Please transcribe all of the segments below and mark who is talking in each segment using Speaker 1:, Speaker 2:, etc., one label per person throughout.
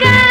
Speaker 1: America.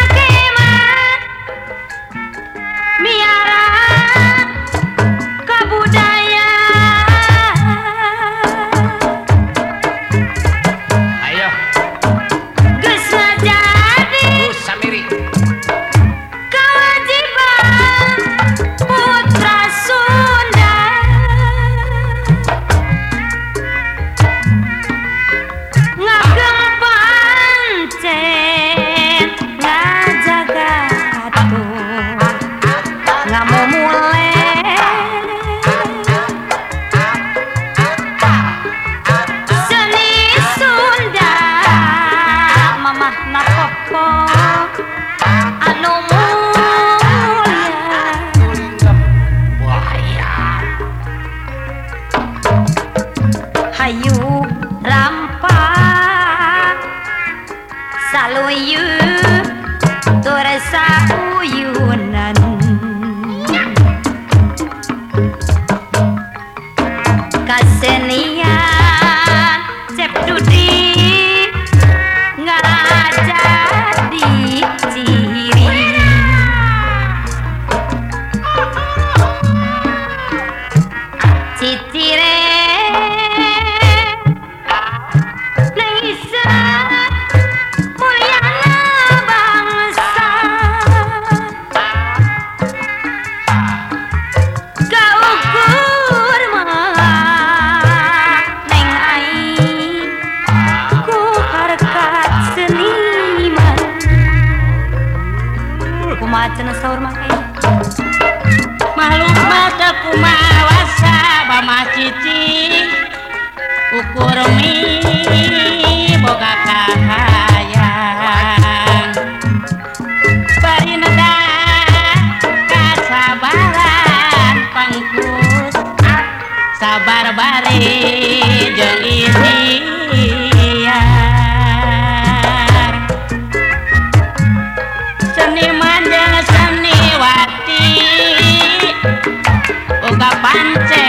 Speaker 1: Melayu rampak Saluyu Tursa uyunan. Kasenian Cep dudi Ngajadi ciri. Cicire muatan sahur makai
Speaker 2: makhluk mata kumawasa bama cici ukur mi boga kakak. Yeah.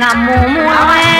Speaker 1: 俺木木哎。